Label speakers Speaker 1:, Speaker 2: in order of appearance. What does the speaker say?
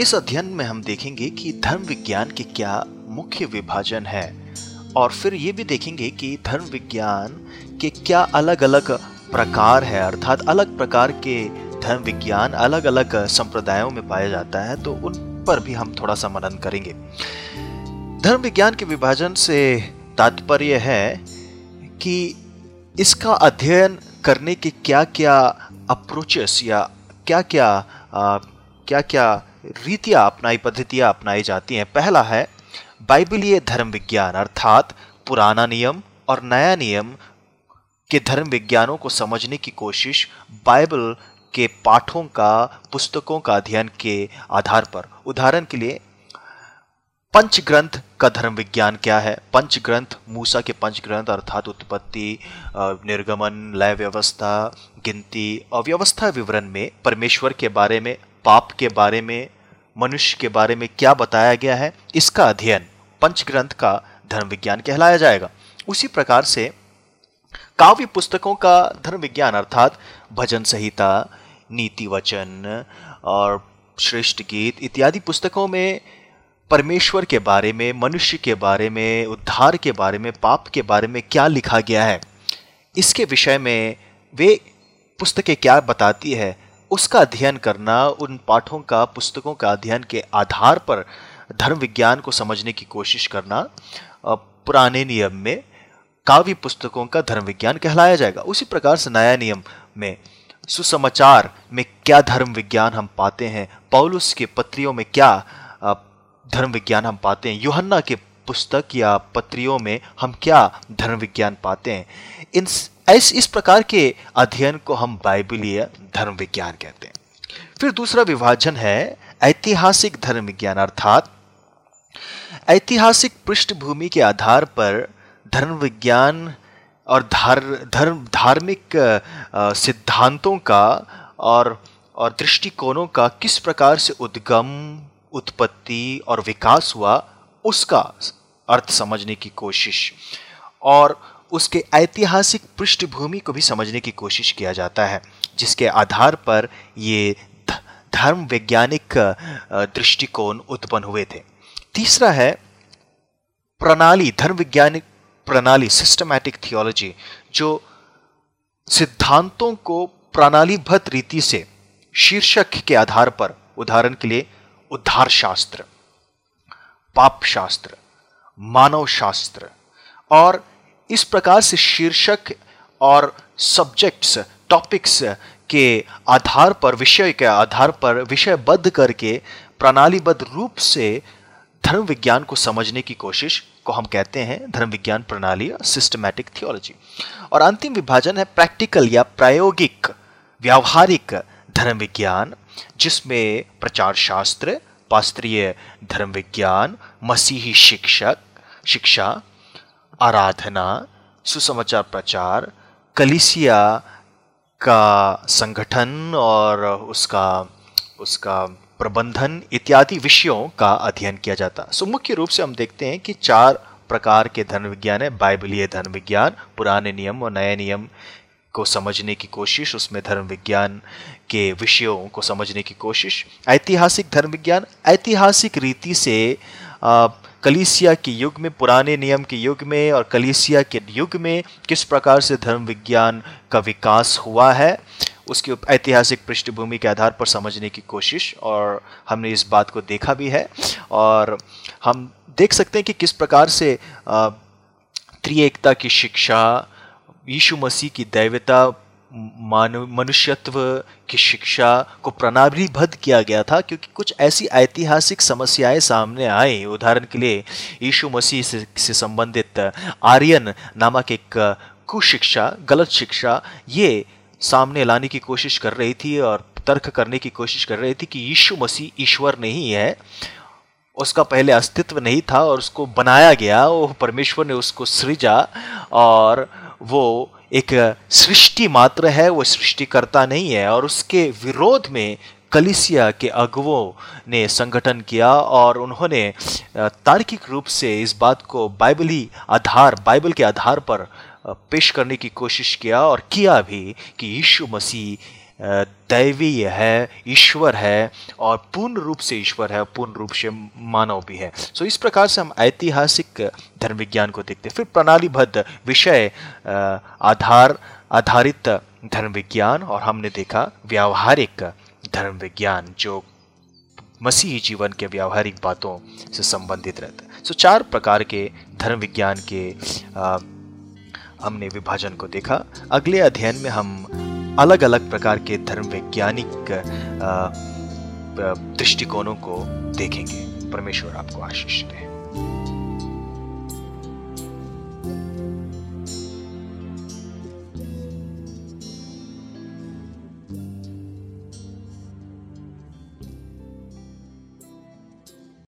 Speaker 1: इस अध्ययन में हम देखेंगे कि धर्म विज्ञान के क्या मुख्य विभाजन है और फिर ये भी देखेंगे कि धर्म विज्ञान के क्या अलग अलग प्रकार है अर्थात अलग प्रकार के धर्म विज्ञान अलग अलग संप्रदायों में पाया जाता है तो उन पर भी हम थोड़ा सा मनन करेंगे। धर्म विज्ञान के विभाजन से तात्पर्य है कि इसका अध्ययन करने के क्या क्या अप्रोचेस या क्या क्या आ, क्या क्या रीतियाँ अपनाई, पद्धतियाँ अपनाई जाती हैं। पहला है, बाइबलीय धर्म विज्ञान अर्थात पुराना नियम और नया नियम के धर्म विज्ञानों को समझने की कोशिश बाइबल के पाठों का, पुस्तकों का अध्ययन के आधार पर। उदाहरण के लिए पंच ग्रंथ का धर्म विज्ञान क्या है? पंच ग्रंथ मूसा के पंच ग्रंथ अर्थात उत्पत्ति निर्गमन, लय व्यवस्था, गिनती और व्यवस्था विवरण में, परमेश्वर के बारे में पाप के बारे में, मनुष्य के बारे में क्या बताया गया है, इसका अध्ययन पंच ग्रंथ का धर्म विज्ञान कहलाया जाएगा। उसी प्रकार से काव्य पुस्तकों का धर्म विज्ञान अर्थात भजन संहिता, नीति वचन और श्रेष्ठ गीत इत्यादि पुस्तकों में परमेश्वर के बारे में, मनुष्य के बारे में, उद्धार के बारे में, पाप के बारे में क्या लिखा गया है, इसके विषय में वे पुस्तकें क्या बताती है उसका अध्ययन करना, उन पाठों का, पुस्तकों का अध्ययन के आधार पर धर्म विज्ञान को समझने की कोशिश करना पुराने नियम में काव्य पुस्तकों का धर्म विज्ञान कहलाया जाएगा। उसी प्रकार से नया नियम में सुसमाचार में क्या धर्म विज्ञान हम पाते हैं, पौलुस के पत्रियों में क्या धर्म विज्ञान हम पाते हैं, युहन्ना के पुस्तक या पत्रियों में हम क्या धर्म विज्ञान पाते हैं इन इस, इस प्रकार के अध्ययन को हम बाइबलीय धर्म विज्ञान कहते हैं। फिर दूसरा विभाजन है ऐतिहासिक धर्म विज्ञान अर्थात ऐतिहासिक पृष्ठभूमि के आधार पर धर्म विज्ञान और धार धर्म धार्मिक सिद्धांतों का और और दृष्टिकोणों का किस प्रकार से उद्गम उत्पत्ति और विकास हुआ उसका अर्थ समझने की कोशिश। और उसके ऐतिहासिक पृष्ठभूमि को भी समझने की कोशिश किया जाता है, जिसके आधार पर ये धर्म वैज्ञानिक दृष्टिकोण उत्पन्न हुए थे। तीसरा है प्रणाली, धर्म वैज्ञानिक प्रणाली सिस्टमैटिक थियोलॉजी जो सिद्धांतों को प्रणालीबद्ध रीति से शीर्षक के आधार पर, उदाहरण के लिए उद्धार शास्त्र पाप शास्त्र मानव शास्त्र और इस प्रकार से शीर्षक और सब्जेक्ट्स टॉपिक्स के आधार पर, विषय के आधार पर, विषयबद्ध करके, प्रणालीबद्ध रूप से धर्म विज्ञान को समझने की कोशिश को हम कहते हैं धर्म विज्ञान प्रणाली सिस्टमैटिक थियोलॉजी और अंतिम विभाजन है प्रैक्टिकल या प्रायोगिक, व्यावहारिक धर्म विज्ञान, जिसमें प्रचार शास्त्र पास्त्रीय धर्म विज्ञान, मसीही शिक्षक, शिक्षा आराधना, सुसमाचार प्रचार, कलिसिया का संगठन और उसका उसका प्रबंधन इत्यादि विषयों का अध्ययन किया जाता। सो मुख्य रूप से हम देखते हैं कि चार प्रकार के धर्म विज्ञान है। बाइबलीय धर्म विज्ञान, पुराने नियम और नए नियम को समझने की कोशिश, उसमें धर्म विज्ञान के विषयों को समझने की कोशिश। ऐतिहासिक धर्म विज्ञान, ऐतिहासिक रीति से कलीसिया के युग में, पुराने नियम के युग में और कलीसिया के युग में किस प्रकार से धर्म विज्ञान का विकास हुआ है, उसकी ऐतिहासिक पृष्ठभूमि के आधार पर समझने की कोशिश और हमने इस बात को देखा भी है और हम देख सकते हैं कि किस प्रकार से त्रिएकता की शिक्षा, यीशु मसीह की दैवता मानव मनुष्यत्व की शिक्षा को प्रणालीबद्ध किया गया था क्योंकि कुछ ऐसी ऐतिहासिक समस्याएँ सामने आई। उदाहरण के लिए यीशु मसीह से, से संबंधित आर्यन नामक एक कुशिक्षा गलत शिक्षा ये सामने लाने की कोशिश कर रही थी और तर्क करने की कोशिश कर रही थी कि यीशु मसीह ईश्वर नहीं है उसका पहले अस्तित्व नहीं था और उसको बनाया गया वो परमेश्वर ने उसको सृजा और वो एक सृष्टि मात्र है, वो सृष्टिकर्ता नहीं है और उसके विरोध में कलिसिया के अगुओं ने संगठन किया और उन्होंने तार्किक रूप से इस बात को बाइबली आधार, बाइबल के आधार पर पेश करने की कोशिश किया और किया भी कि यीशु मसीह दैवीय है ईश्वर है और पूर्ण रूप से ईश्वर है पूर्ण रूप से मानव भी है। सो इस प्रकार से हम ऐतिहासिक धर्म विज्ञान को देखते हैं। फिर प्रणालीबद्ध विषय आधार आधारित धर्म विज्ञान और हमने देखा व्यावहारिक धर्म विज्ञान जो मसीही जीवन के व्यावहारिक बातों से संबंधित रहता है। सो चार प्रकार के धर्म विज्ञान के आ, हमने विभाजन को देखा। अगले अध्ययन में हम अलग अलग प्रकार के धर्म वैज्ञानिक दृष्टिकोणों को देखेंगे। परमेश्वर आपको आशीष दे।